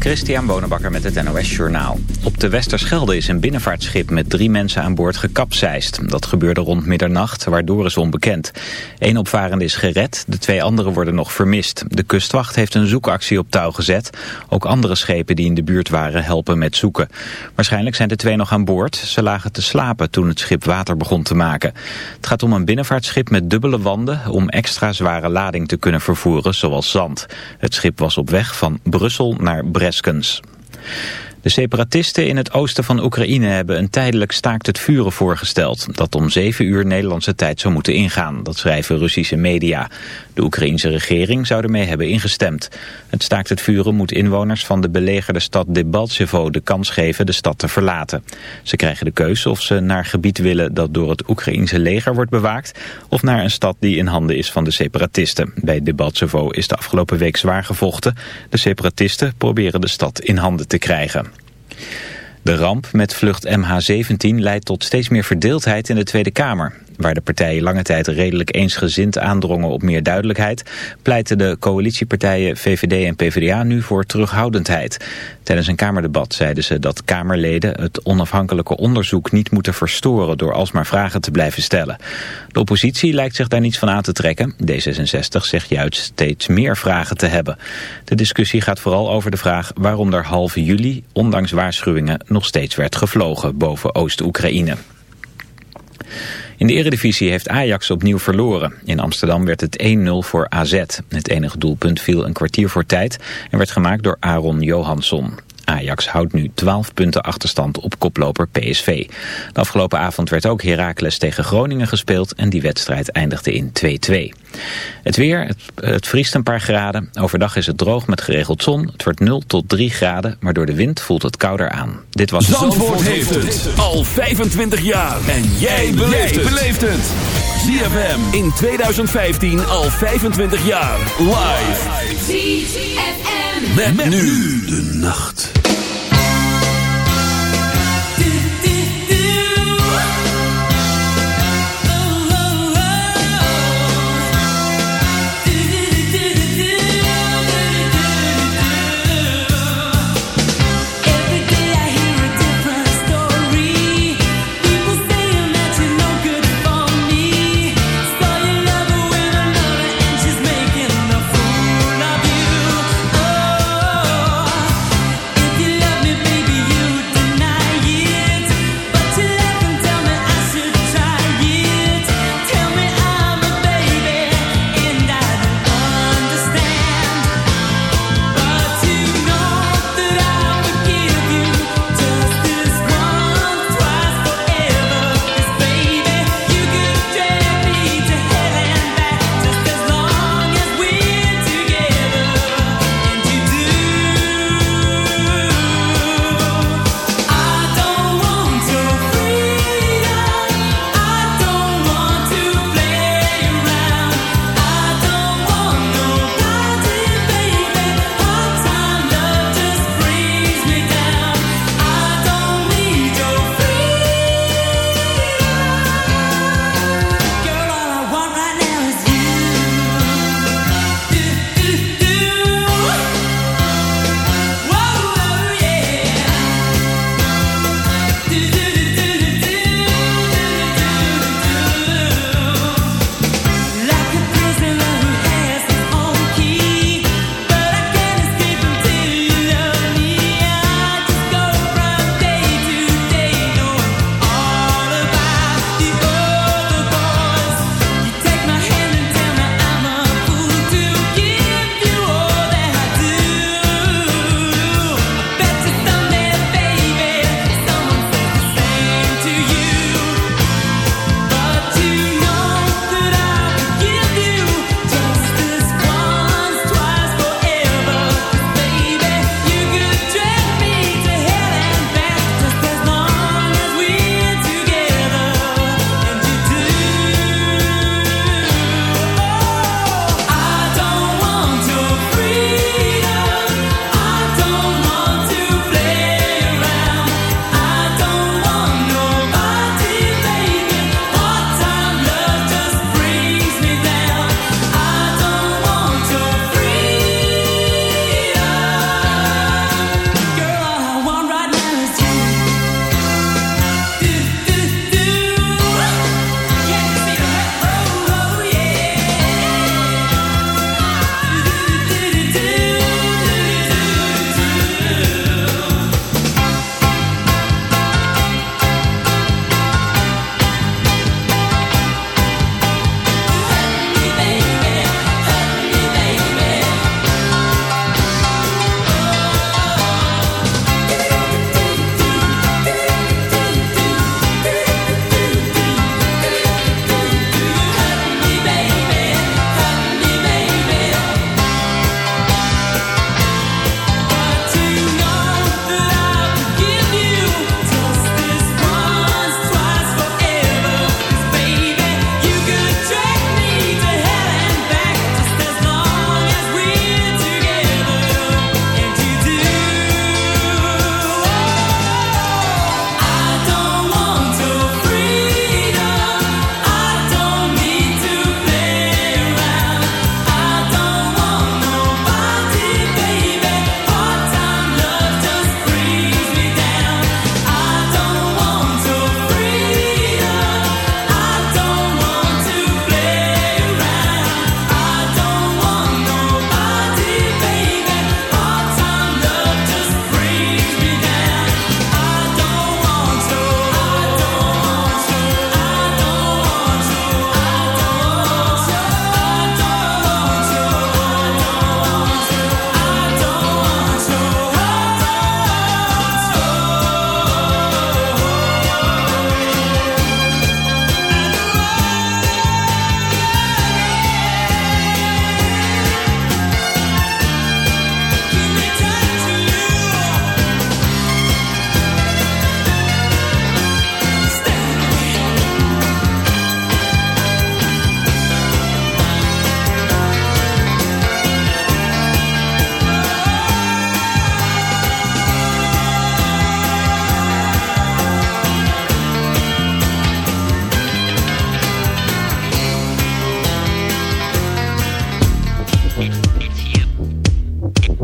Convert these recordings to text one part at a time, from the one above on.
Christian Bonenbakker met het NOS Journaal. Op de Westerschelde is een binnenvaartschip met drie mensen aan boord gekapseist. Dat gebeurde rond middernacht, waardoor is onbekend. Eén opvarende is gered, de twee anderen worden nog vermist. De kustwacht heeft een zoekactie op touw gezet. Ook andere schepen die in de buurt waren helpen met zoeken. Waarschijnlijk zijn de twee nog aan boord. Ze lagen te slapen toen het schip water begon te maken. Het gaat om een binnenvaartschip met dubbele wanden... om extra zware lading te kunnen vervoeren, zoals zand. Het schip was op weg van Brussel naar Haskins. De separatisten in het oosten van Oekraïne hebben een tijdelijk staakt het vuren voorgesteld. Dat om zeven uur Nederlandse tijd zou moeten ingaan. Dat schrijven Russische media. De Oekraïense regering zou ermee hebben ingestemd. Het staakt het vuren moet inwoners van de belegerde stad Debaltsevo de kans geven de stad te verlaten. Ze krijgen de keuze of ze naar gebied willen dat door het Oekraïense leger wordt bewaakt... of naar een stad die in handen is van de separatisten. Bij Debaltsevo is de afgelopen week zwaar gevochten. De separatisten proberen de stad in handen te krijgen. De ramp met vlucht MH17 leidt tot steeds meer verdeeldheid in de Tweede Kamer. Waar de partijen lange tijd redelijk eensgezind aandrongen op meer duidelijkheid, pleiten de coalitiepartijen VVD en PvdA nu voor terughoudendheid. Tijdens een Kamerdebat zeiden ze dat Kamerleden het onafhankelijke onderzoek niet moeten verstoren door alsmaar vragen te blijven stellen. De oppositie lijkt zich daar niets van aan te trekken. D66 zegt juist steeds meer vragen te hebben. De discussie gaat vooral over de vraag waarom er halve juli, ondanks waarschuwingen, nog steeds werd gevlogen boven Oost-Oekraïne. In de eredivisie heeft Ajax opnieuw verloren. In Amsterdam werd het 1-0 voor AZ. Het enige doelpunt viel een kwartier voor tijd en werd gemaakt door Aaron Johansson. Ajax houdt nu 12 punten achterstand op koploper PSV. De afgelopen avond werd ook Heracles tegen Groningen gespeeld en die wedstrijd eindigde in 2-2. Het weer, het, het, vriest een paar graden. Overdag is het droog met geregeld zon. Het wordt 0 tot 3 graden, maar door de wind voelt het kouder aan. Dit was Zandvoort, Zandvoort heeft het al 25 jaar. En jij beleeft het. ZFM in 2015 al 25 jaar. Live. ZFM. Met, met nu de nacht.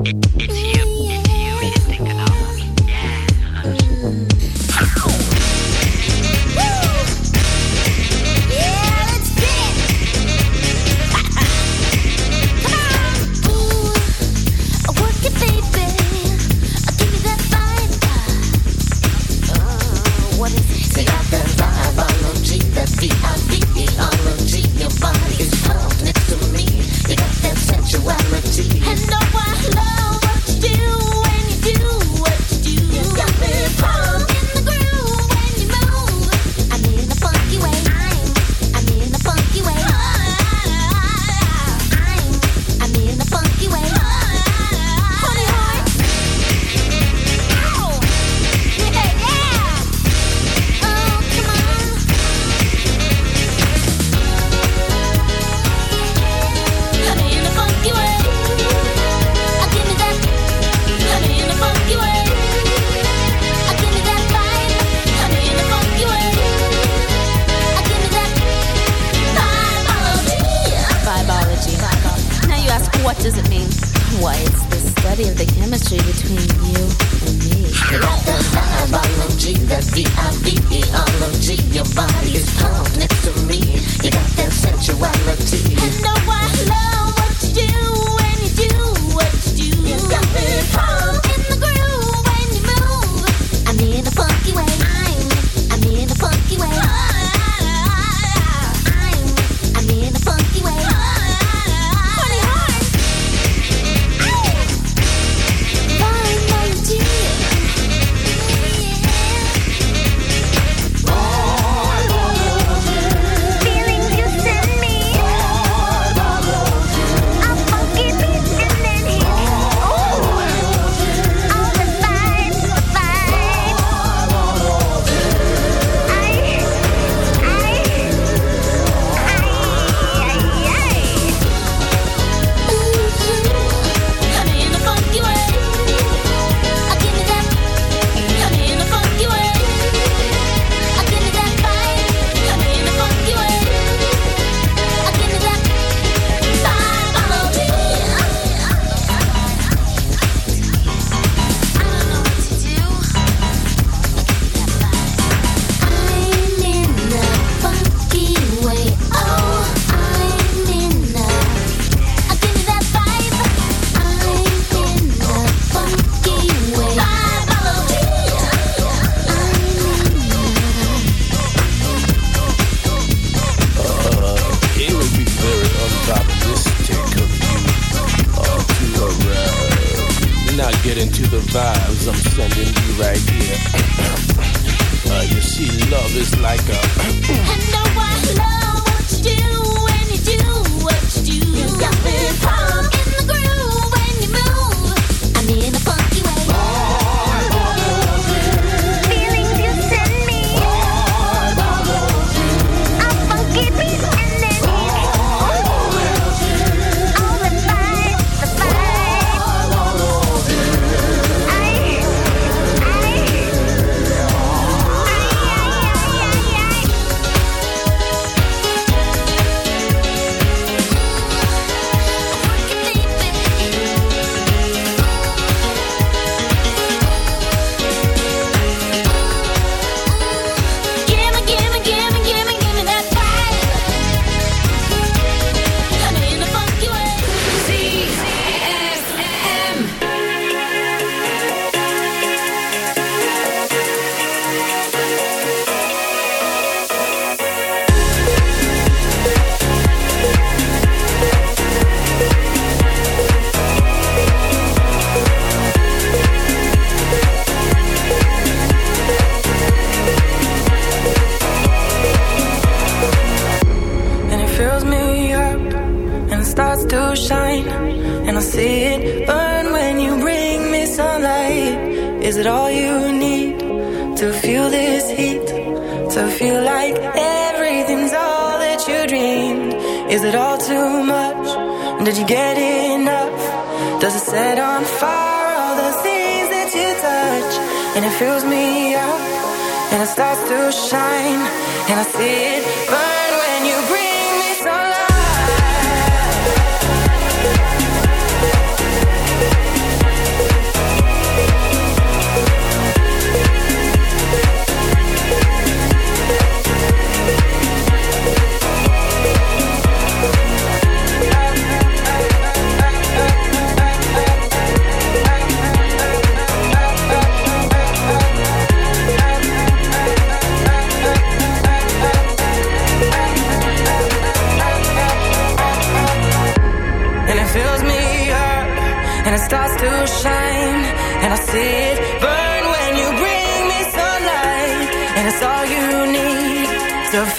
Yeah.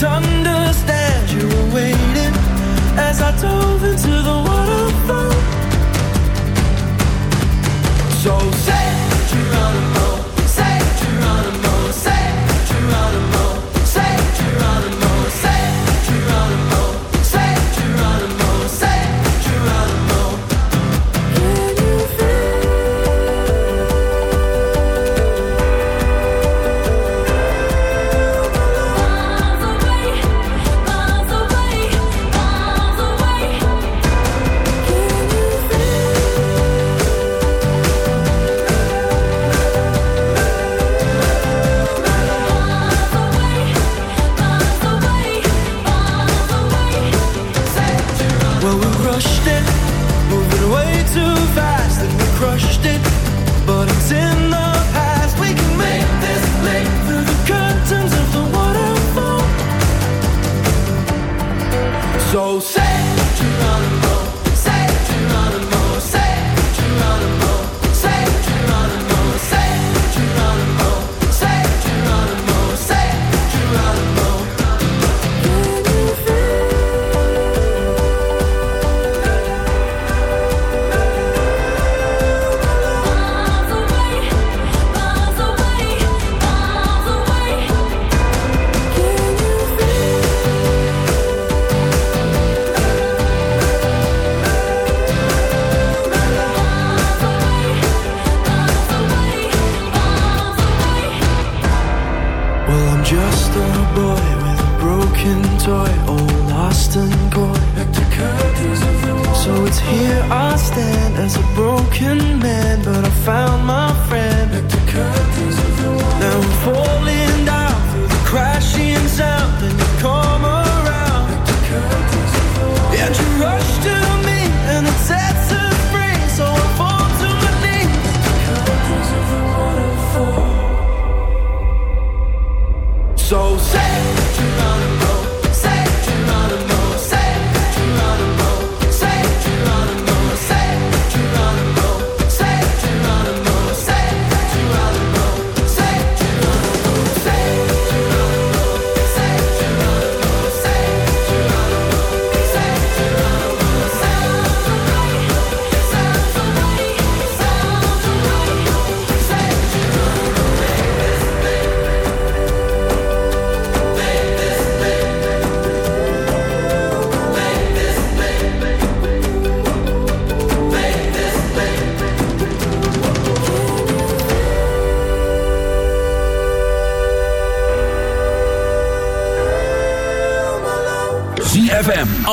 couldn't understand you were waiting as I dove into the waterfall. broken man, but I found my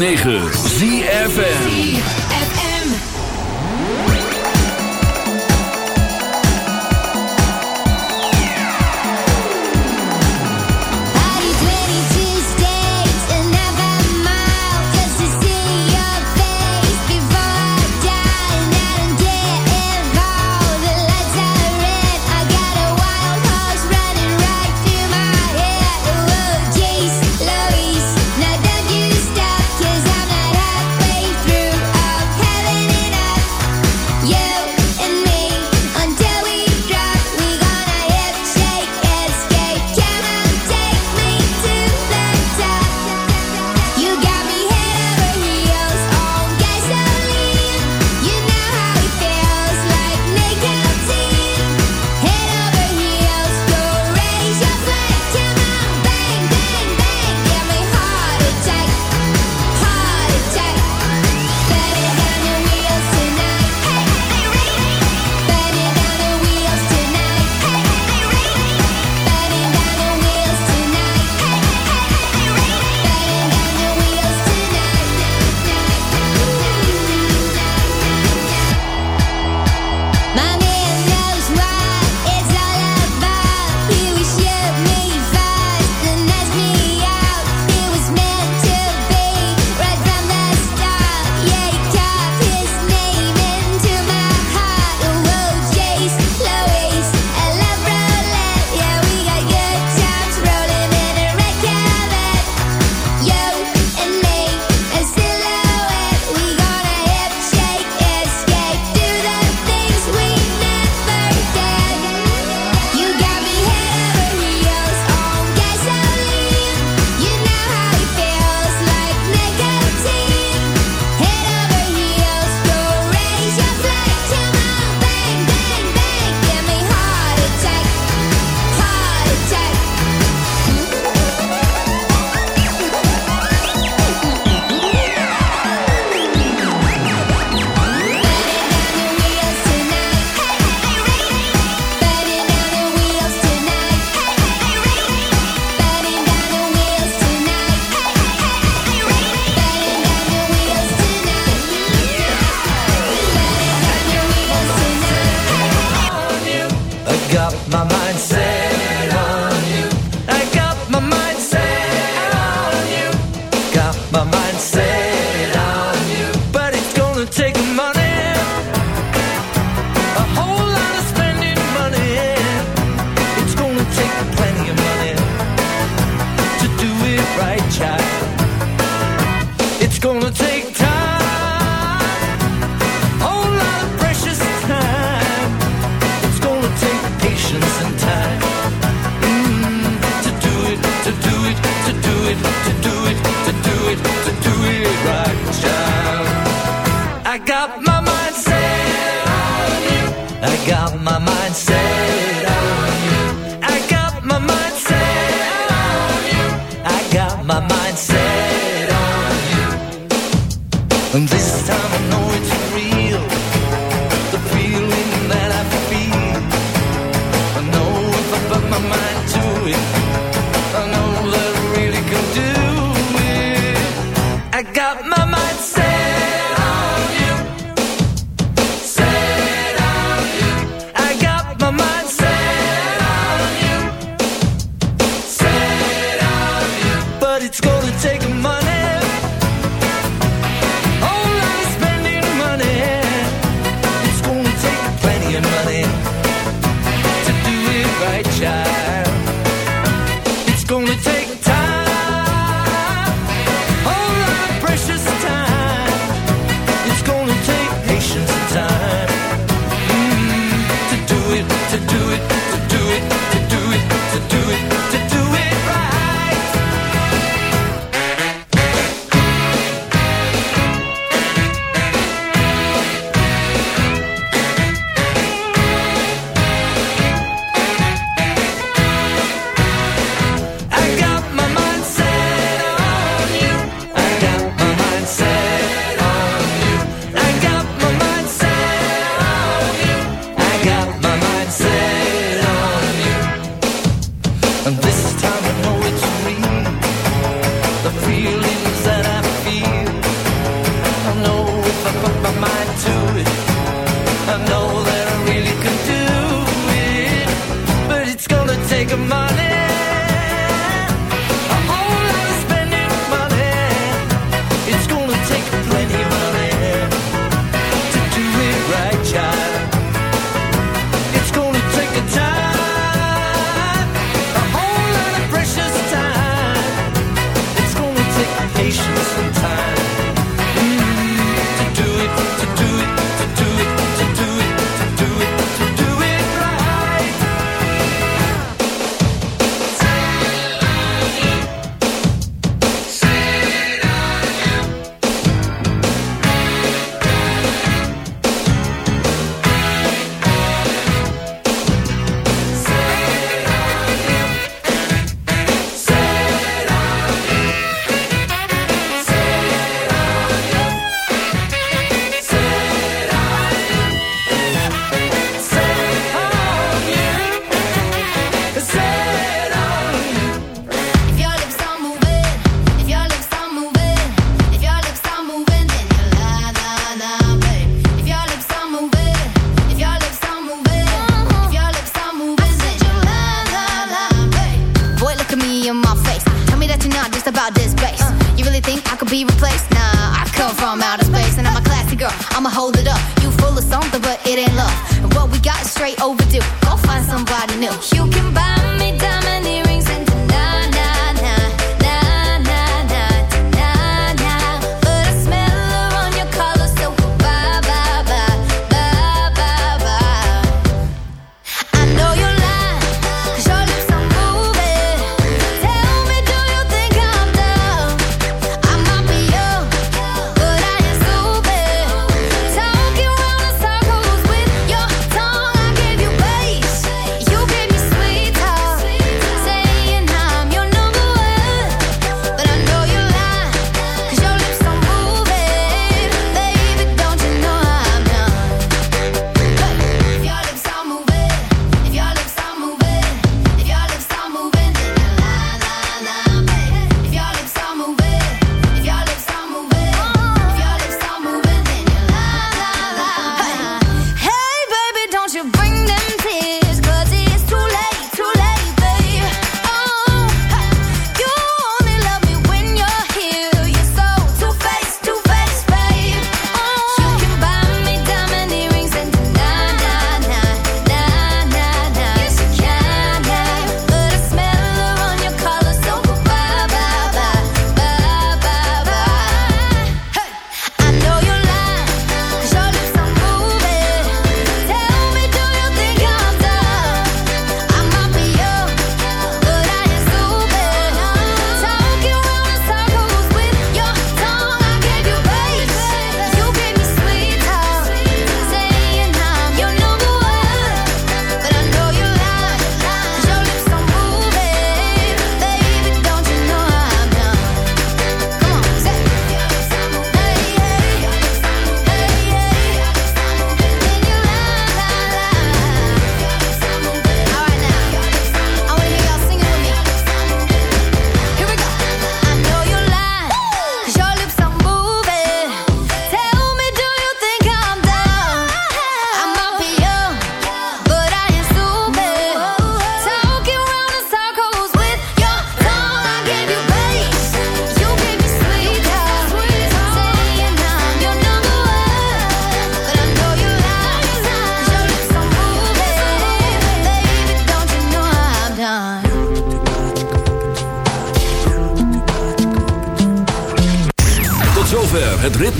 106.9